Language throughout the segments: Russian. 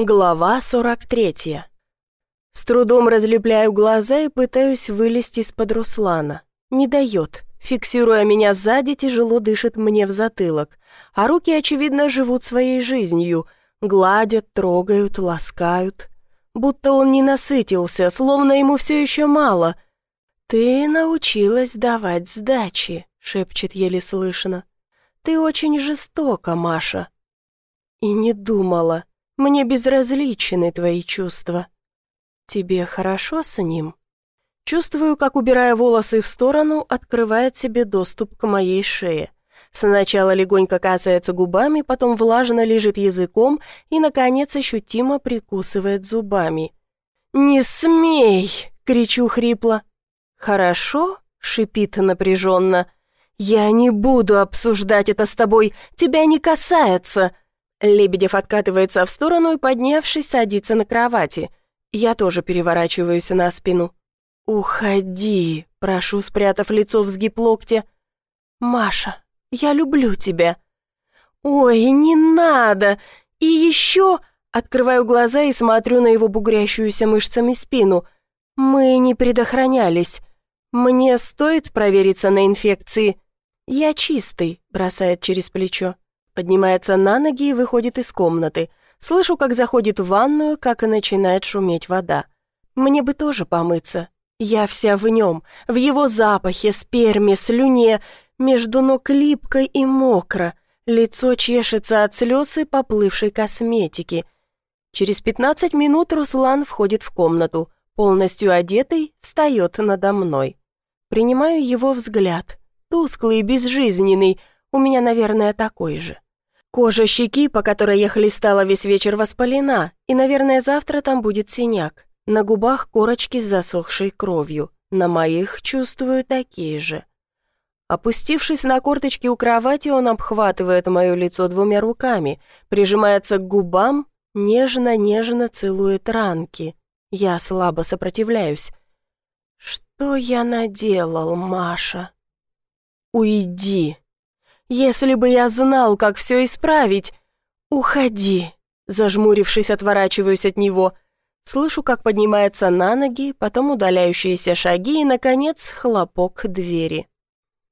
Глава 43. С трудом разлепляю глаза и пытаюсь вылезти из-под Руслана. Не дает. Фиксируя меня сзади, тяжело дышит мне в затылок. А руки, очевидно, живут своей жизнью. Гладят, трогают, ласкают. Будто он не насытился, словно ему все еще мало. «Ты научилась давать сдачи», — шепчет еле слышно. «Ты очень жестока, Маша». И не думала. Мне безразличны твои чувства. Тебе хорошо с ним? Чувствую, как, убирая волосы в сторону, открывает себе доступ к моей шее. Сначала легонько касается губами, потом влажно лежит языком и, наконец, ощутимо прикусывает зубами. «Не смей!» — кричу хрипло. «Хорошо?» — шипит напряженно. «Я не буду обсуждать это с тобой, тебя не касается!» Лебедев откатывается в сторону и, поднявшись, садится на кровати. Я тоже переворачиваюсь на спину. «Уходи», — прошу, спрятав лицо в сгиб локтя. «Маша, я люблю тебя». «Ой, не надо! И еще...» Открываю глаза и смотрю на его бугрящуюся мышцами спину. «Мы не предохранялись. Мне стоит провериться на инфекции?» «Я чистый», — бросает через плечо. Поднимается на ноги и выходит из комнаты. Слышу, как заходит в ванную, как и начинает шуметь вода. Мне бы тоже помыться. Я вся в нем, в его запахе, сперме, слюне, между ног липкой и мокро. Лицо чешется от слез и поплывшей косметики. Через пятнадцать минут Руслан входит в комнату, полностью одетый, встает надо мной. Принимаю его взгляд, тусклый безжизненный, у меня, наверное, такой же. Кожа щеки, по которой я хлестала весь вечер, воспалена, и, наверное, завтра там будет синяк. На губах корочки с засохшей кровью. На моих чувствую такие же. Опустившись на корточки у кровати, он обхватывает мое лицо двумя руками, прижимается к губам, нежно-нежно целует ранки. Я слабо сопротивляюсь. «Что я наделал, Маша?» «Уйди!» Если бы я знал, как все исправить... Уходи!» Зажмурившись, отворачиваюсь от него. Слышу, как поднимается на ноги, потом удаляющиеся шаги и, наконец, хлопок двери.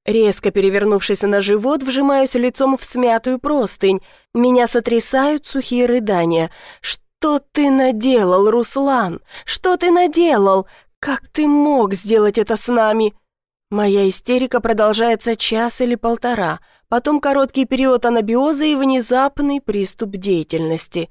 Резко перевернувшись на живот, вжимаюсь лицом в смятую простынь. Меня сотрясают сухие рыдания. «Что ты наделал, Руслан? Что ты наделал? Как ты мог сделать это с нами?» Моя истерика продолжается час или полтора, потом короткий период анабиоза и внезапный приступ деятельности.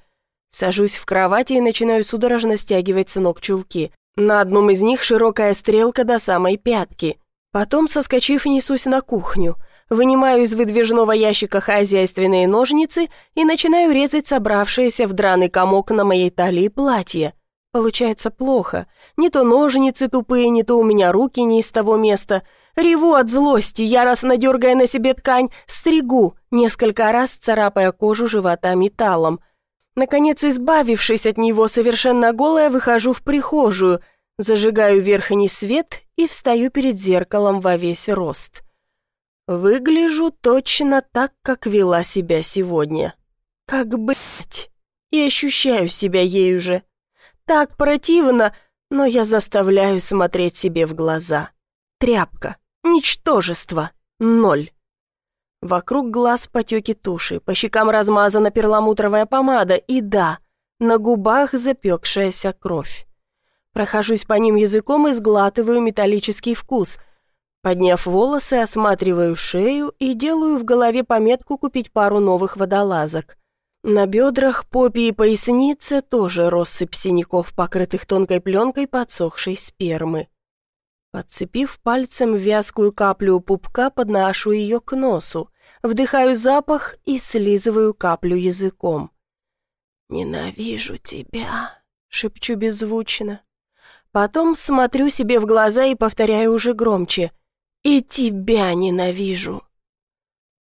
Сажусь в кровати и начинаю судорожно стягивать с ног чулки. На одном из них широкая стрелка до самой пятки. Потом, соскочив, несусь на кухню. Вынимаю из выдвижного ящика хозяйственные ножницы и начинаю резать собравшееся в драный комок на моей талии платье. Получается плохо. Не то ножницы тупые, не то у меня руки не из того места. Реву от злости, яростно дергая на себе ткань, стригу, несколько раз царапая кожу живота металлом. Наконец, избавившись от него, совершенно голая, выхожу в прихожую, зажигаю верхний свет и встаю перед зеркалом во весь рост. Выгляжу точно так, как вела себя сегодня. Как, блять, и ощущаю себя ею же так противно, но я заставляю смотреть себе в глаза. Тряпка, ничтожество, ноль. Вокруг глаз потеки туши, по щекам размазана перламутровая помада, и да, на губах запекшаяся кровь. Прохожусь по ним языком и сглатываю металлический вкус. Подняв волосы, осматриваю шею и делаю в голове пометку купить пару новых водолазок. На бедрах, попе и пояснице тоже россыпь синяков, покрытых тонкой пленкой подсохшей спермы. Подцепив пальцем вязкую каплю у пупка, подношу ее к носу, вдыхаю запах и слизываю каплю языком. «Ненавижу тебя», — шепчу беззвучно. Потом смотрю себе в глаза и повторяю уже громче. «И тебя ненавижу».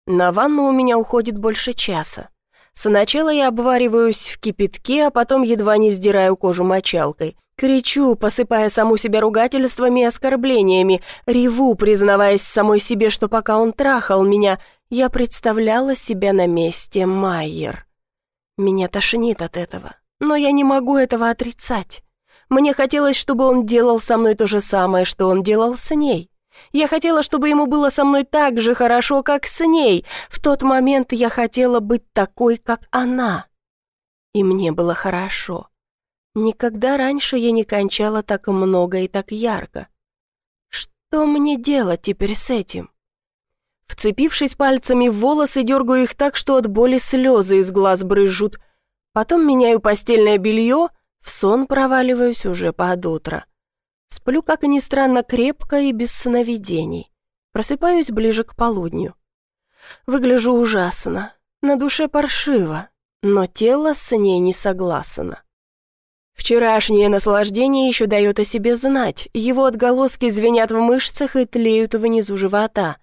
На ванну у меня уходит больше часа. Сначала я обвариваюсь в кипятке, а потом едва не сдираю кожу мочалкой. Кричу, посыпая саму себя ругательствами и оскорблениями, реву, признаваясь самой себе, что пока он трахал меня, я представляла себя на месте Майер. Меня тошнит от этого. но я не могу этого отрицать. Мне хотелось, чтобы он делал со мной то же самое, что он делал с ней. Я хотела, чтобы ему было со мной так же хорошо, как с ней. В тот момент я хотела быть такой, как она. И мне было хорошо. Никогда раньше я не кончала так много и так ярко. Что мне делать теперь с этим? Вцепившись пальцами в волосы, дергаю их так, что от боли слезы из глаз брызжут. Потом меняю постельное белье, в сон проваливаюсь уже под утро. Сплю, как ни странно, крепко и без сновидений. Просыпаюсь ближе к полудню. Выгляжу ужасно, на душе паршиво, но тело с ней не согласно. Вчерашнее наслаждение еще дает о себе знать, его отголоски звенят в мышцах и тлеют внизу живота.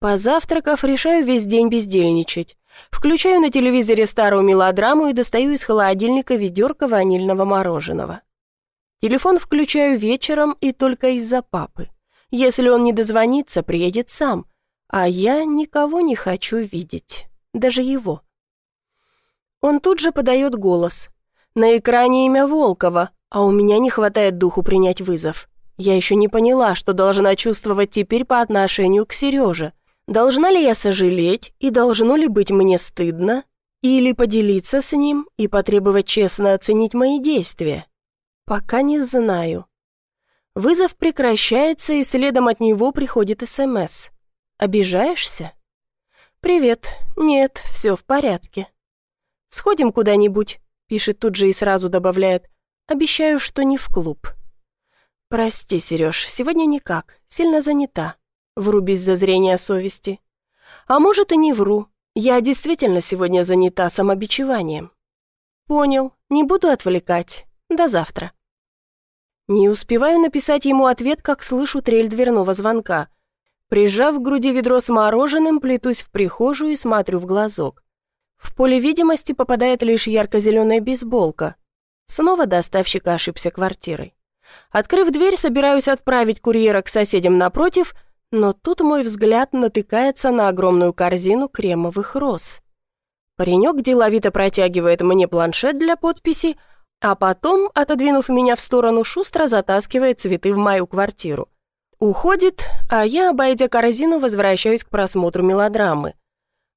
Позавтракав, решаю весь день бездельничать. Включаю на телевизоре старую мелодраму и достаю из холодильника ведерко ванильного мороженого. Телефон включаю вечером и только из-за папы. Если он не дозвонится, приедет сам. А я никого не хочу видеть. Даже его. Он тут же подает голос. На экране имя Волкова, а у меня не хватает духу принять вызов. Я еще не поняла, что должна чувствовать теперь по отношению к Сереже. Должна ли я сожалеть и должно ли быть мне стыдно? Или поделиться с ним и потребовать честно оценить мои действия? Пока не знаю. Вызов прекращается, и следом от него приходит СМС. «Обижаешься?» «Привет. Нет, все в порядке». «Сходим куда-нибудь», — пишет тут же и сразу добавляет. «Обещаю, что не в клуб». «Прости, Сереж, сегодня никак. Сильно занята. Вру без зазрения совести. А может и не вру. Я действительно сегодня занята самобичеванием». «Понял. Не буду отвлекать. До завтра». Не успеваю написать ему ответ, как слышу трель дверного звонка. Прижав к груди ведро с мороженым, плетусь в прихожую и смотрю в глазок. В поле видимости попадает лишь ярко-зеленая бейсболка. Снова доставщик ошибся квартирой. Открыв дверь, собираюсь отправить курьера к соседям напротив, но тут мой взгляд натыкается на огромную корзину кремовых роз. Паренек деловито протягивает мне планшет для подписи, а потом, отодвинув меня в сторону, шустро затаскивает цветы в мою квартиру. Уходит, а я, обойдя корзину, возвращаюсь к просмотру мелодрамы.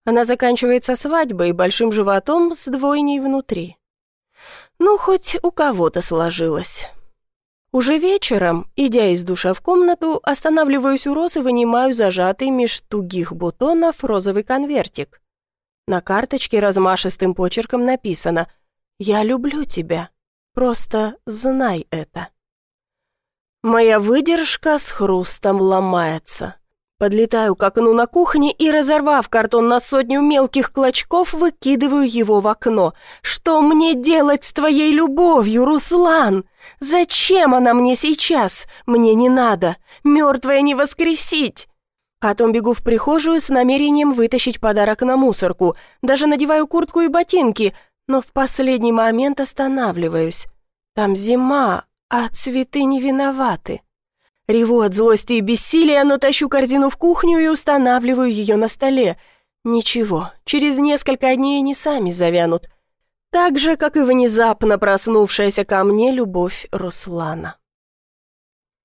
Она заканчивается свадьбой и большим животом с двойней внутри. Ну, хоть у кого-то сложилось. Уже вечером, идя из душа в комнату, останавливаюсь у роз и вынимаю зажатый меж тугих бутонов розовый конвертик. На карточке размашистым почерком написано «Я люблю тебя». Просто знай это. Моя выдержка с хрустом ломается. Подлетаю к окну на кухне и, разорвав картон на сотню мелких клочков, выкидываю его в окно. «Что мне делать с твоей любовью, Руслан? Зачем она мне сейчас? Мне не надо. Мертвая не воскресить!» Потом бегу в прихожую с намерением вытащить подарок на мусорку. Даже надеваю куртку и ботинки — но в последний момент останавливаюсь. Там зима, а цветы не виноваты. Реву от злости и бессилия, но тащу корзину в кухню и устанавливаю ее на столе. Ничего, через несколько дней они сами завянут. Так же, как и внезапно проснувшаяся ко мне любовь Руслана.